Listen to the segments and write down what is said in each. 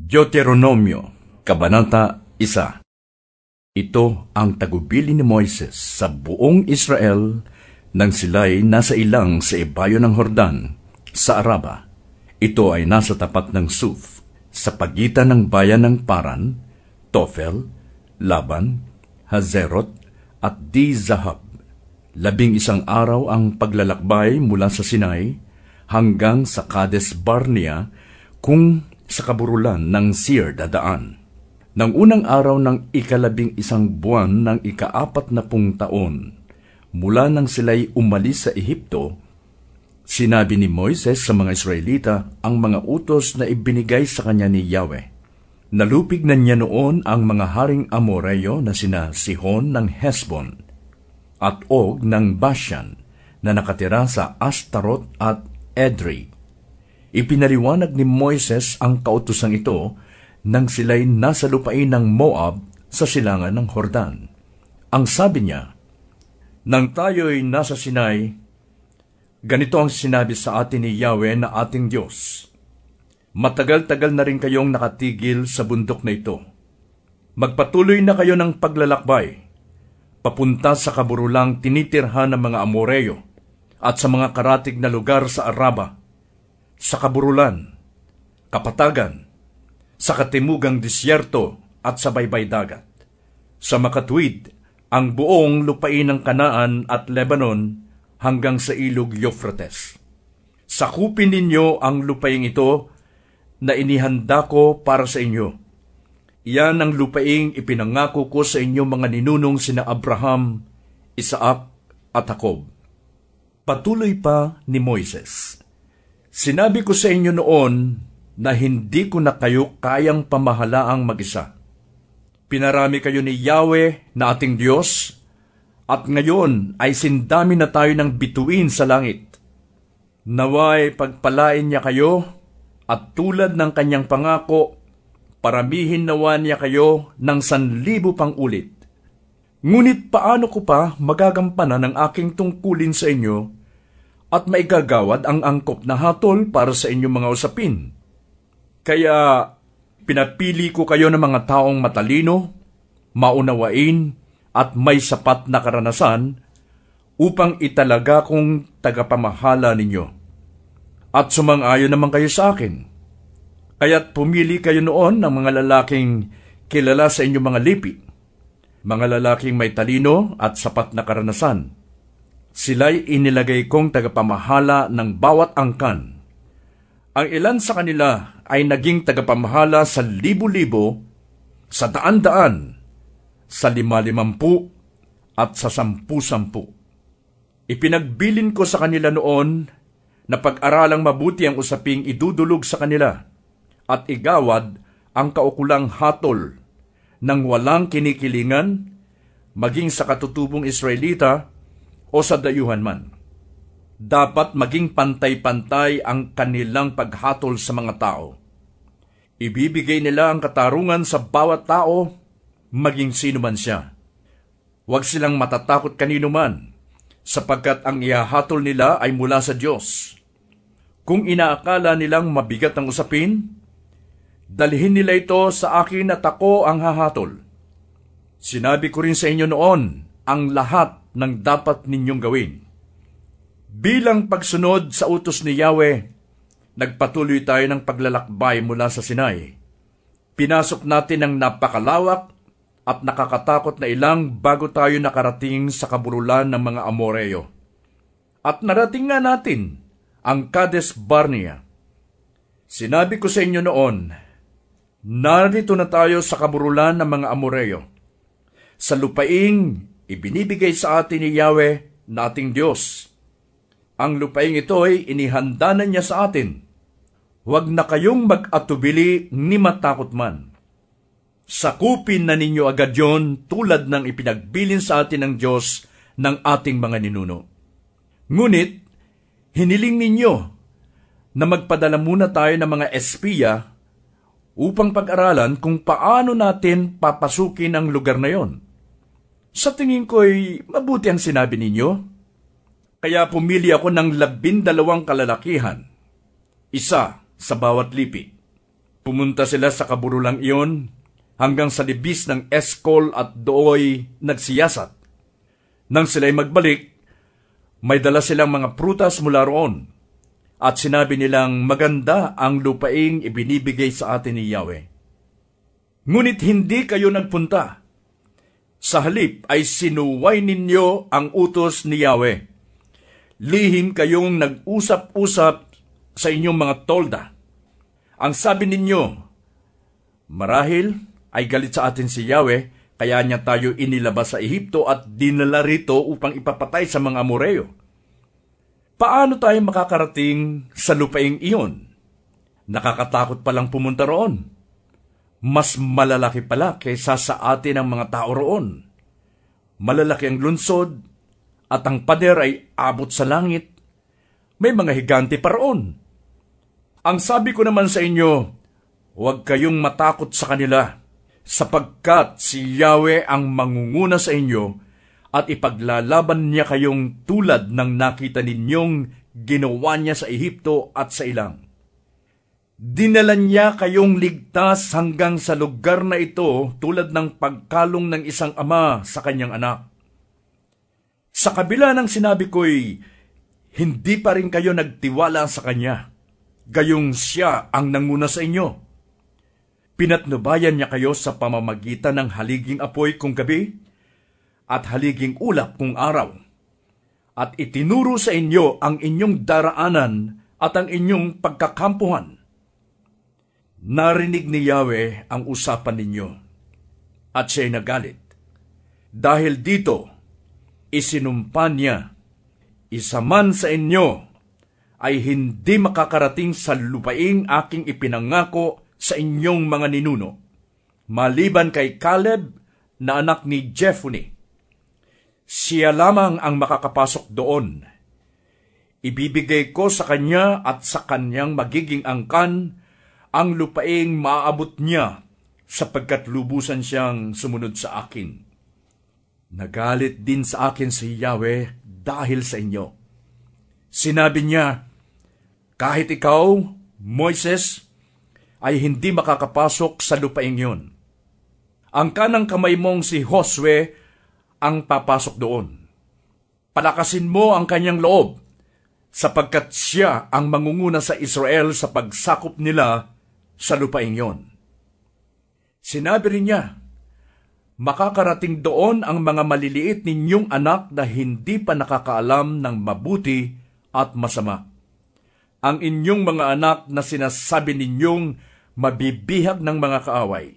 Deuteronomio, Kabanata 1 Ito ang tagubili ni Moises sa buong Israel nang sila'y nasa ilang sa ibayo ng Hordan, sa Araba. Ito ay nasa tapat ng Suf, sa pagitan ng bayan ng Paran, Tofel, Laban, Hazerot, at Di Zahab. Labing isang araw ang paglalakbay mula sa Sinai hanggang sa Kades Barnea kung sa kaburulan ng Seir dadaan. Nang unang araw ng ikalabing isang buwan ng ikaapat na pung taon, mula nang sila'y umalis sa Ehipto, sinabi ni Moises sa mga Israelita ang mga utos na ibinigay sa kanya ni Yahweh. Nalupig na niya noon ang mga haring Amoreyo na sina Sihon ng Hesbon at Og ng Bashan na nakatira sa Astarot at Edrei Ipinaliwanag ni Moises ang kautosang ito nang sila'y nasa lupain ng Moab sa silangan ng Hordan. Ang sabi niya, Nang tayo'y nasa Sinai, ganito ang sinabi sa atin ni Yahweh na ating Diyos. Matagal-tagal na rin kayong nakatigil sa bundok na ito. Magpatuloy na kayo ng paglalakbay, papunta sa kaburulang tinitirhan ng mga Amoreyo at sa mga karatig na lugar sa Araba, sa kaburulan, kapatagan, sa katimugang disyerto at sa baybay dagat. Sa makatwid, ang buong lupain ng Kanaan at Lebanon hanggang sa ilog Euphrates. Sakupin ninyo ang lupaing ito na inihanda ko para sa inyo. Iyan ang lupaing ipinangako ko sa inyo mga ninunong sina Abraham, Isaac at Jacob. Patuloy pa ni Moises Sinabi ko sa inyo noon na hindi ko na kayo kayang pamahalaang mag-isa. Pinarami kayo ni Yahweh na ating Diyos, at ngayon ay sindami na tayo ng bituin sa langit. Naway pagpalain niya kayo, at tulad ng kanyang pangako, paramihin nawa niya kayo ng sanlibo pang ulit. Ngunit paano ko pa magagampanan ang aking tungkulin sa inyo at maigagawad ang angkop na hatol para sa inyong mga usapin. Kaya pinapili ko kayo ng mga taong matalino, maunawain, at may sapat na karanasan upang italaga kong tagapamahala ninyo. At sumang-ayon naman kayo sa akin. Kaya't pumili kayo noon ng mga lalaking kilala sa inyong mga lipi, mga lalaking may talino at sapat na karanasan Sila'y inilagay kong tagapamahala ng bawat angkan. Ang ilan sa kanila ay naging tagapamahala sa libo-libo, sa daan-daan, sa lima-limampu, at sa sampu-sampu. Ipinagbilin ko sa kanila noon na pag-aralang mabuti ang usaping idudulog sa kanila at igawad ang kaukulang hatol ng walang kinikilingan maging sa katutubong Israelita o sa dayuhan man. Dapat maging pantay-pantay ang kanilang paghatol sa mga tao. Ibibigay nila ang katarungan sa bawat tao, maging sino man siya. Huwag silang matatakot kanino man, sapagkat ang ihahatol nila ay mula sa Diyos. Kung inaakala nilang mabigat ang usapin, dalhin nila ito sa akin at ako ang hahatol. Sinabi ko rin sa inyo noon ang lahat ng dapat ninyong gawin. Bilang pagsunod sa utos ni Yahweh, nagpatuloy tayo ng paglalakbay mula sa Sinai. Pinasok natin ang napakalawak at nakakatakot na ilang bago tayo nakarating sa kaburulan ng mga Amoreyo. At narating nga natin ang Kades Barnea. Sinabi ko sa inyo noon, narito na tayo sa kaburulan ng mga Amoreyo. Sa lupaing ibinibigay sa atin ni Yahweh nating Diyos. Ang lupaing ito ay inihanda na niya sa atin. Huwag na kayong mag-atubili ni matakot man. Sakupin na ninyo agad yon tulad ng ipinagbilin sa atin ng Diyos ng ating mga ninuno. Ngunit, hiniling ninyo na magpadala muna tayo ng mga espiya upang pag-aralan kung paano natin papasukin ang lugar na yon sa tingin ko'y mabuti ang sinabi ninyo. Kaya pumili ako ng labindalawang kalalakihan, isa sa bawat lipi. Pumunta sila sa kaburulang iyon hanggang sa libis ng Eskol at dooy nagsiyasat. Nang sila'y magbalik, may dala silang mga prutas mula roon at sinabi nilang maganda ang lupaing ibinibigay sa atin ni Yahweh. Ngunit hindi kayo nagpunta. Sa halip ay sinuway ninyo ang utos ni Yahweh. Lihim kayong nag-usap-usap sa inyong mga tolda. Ang sabi ninyo, marahil ay galit sa atin si Yahweh, kaya niya tayo inilabas sa Ehipto at dinala rito upang ipapatay sa mga Amoreo. Paano tayo makakarating sa lupaing iyon? Nakakatakot palang pumunta roon. Mas malalaki pala kaysa sa atin ang mga tao roon. Malalaki ang lunsod at ang pader ay abot sa langit. May mga higante pa roon. Ang sabi ko naman sa inyo, huwag kayong matakot sa kanila sapagkat si Yahweh ang mangunguna sa inyo at ipaglalaban niya kayong tulad ng nakita ninyong ginawa niya sa Ehipto at sa ilang. Dinala niya kayong ligtas hanggang sa lugar na ito tulad ng pagkalong ng isang ama sa kanyang anak. Sa kabila ng sinabi ko'y, hindi pa rin kayo nagtiwala sa kanya, gayong siya ang nanguna sa inyo Pinatnubayan niya kayo sa pamamagitan ng haliging apoy kung gabi at haliging ulap kung araw. At itinuro sa inyo ang inyong daraanan at ang inyong pagkakampuhan. Narinig ni Yahweh ang usapan ninyo at siya'y nagalit. Dahil dito, isinumpa niya, isa man sa inyo ay hindi makakarating sa lupaing aking ipinangako sa inyong mga ninuno, maliban kay Caleb na anak ni Jephunneh. Siya lamang ang makakapasok doon. Ibibigay ko sa kanya at sa kanyang magiging angkan ang lupaing maaabot niya sapagkat lubusan siyang sumunod sa akin. Nagalit din sa akin si Yahweh dahil sa inyo. Sinabi niya, kahit ikaw, Moises, ay hindi makakapasok sa lupaing yun. Ang kanang kamay mong si Josue ang papasok doon. Palakasin mo ang kanyang loob, sapagkat siya ang mangunguna sa Israel sa pagsakop nila sa lupaing yon. Sinabi rin niya, makakarating doon ang mga maliliit ninyong anak na hindi pa nakakaalam ng mabuti at masama. Ang inyong mga anak na sinasabi ninyong mabibihag ng mga kaaway.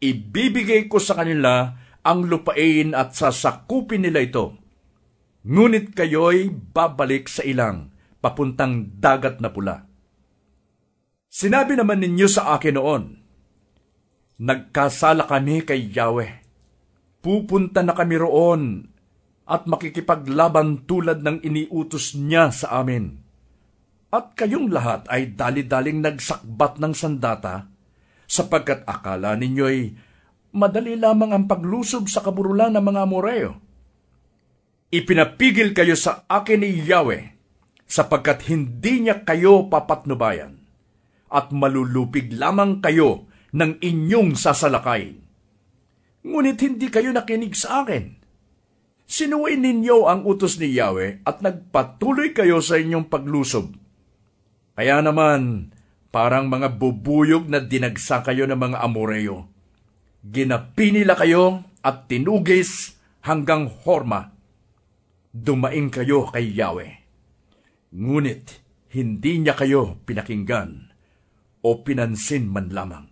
Ibibigay ko sa kanila ang lupain at sasakupin nila ito. Ngunit kayo'y babalik sa ilang, papuntang dagat na pula. Sinabi naman ninyo sa akin noon, Nagkasala kami kay Yahweh. Pupunta na kami roon at makikipaglaban tulad ng iniutos niya sa amin at kayong lahat ay dali-daling nagsakbat ng sandata, sapagkat akala ninyo'y madali lamang ang paglusob sa kaburulan ng mga Amoreo. Ipinapigil kayo sa akin ni Yahweh, sapagkat hindi niya kayo papatnubayan, at malulupig lamang kayo ng inyong sasalakayin. Ngunit hindi kayo nakinig sa akin. Sinuway ninyo ang utos ni Yahweh at nagpatuloy kayo sa inyong paglusob kaya naman, parang mga bubuyog na dinagsa kayo ng mga Amoreo. Ginapi nila kayo at tinugis hanggang Horma. Dumaing kayo kay Yahweh. Ngunit hindi niya kayo pinakinggan o pinansin man lamang.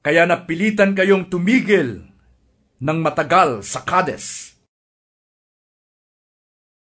Kaya napilitan kayong tumigil ng matagal sa Kades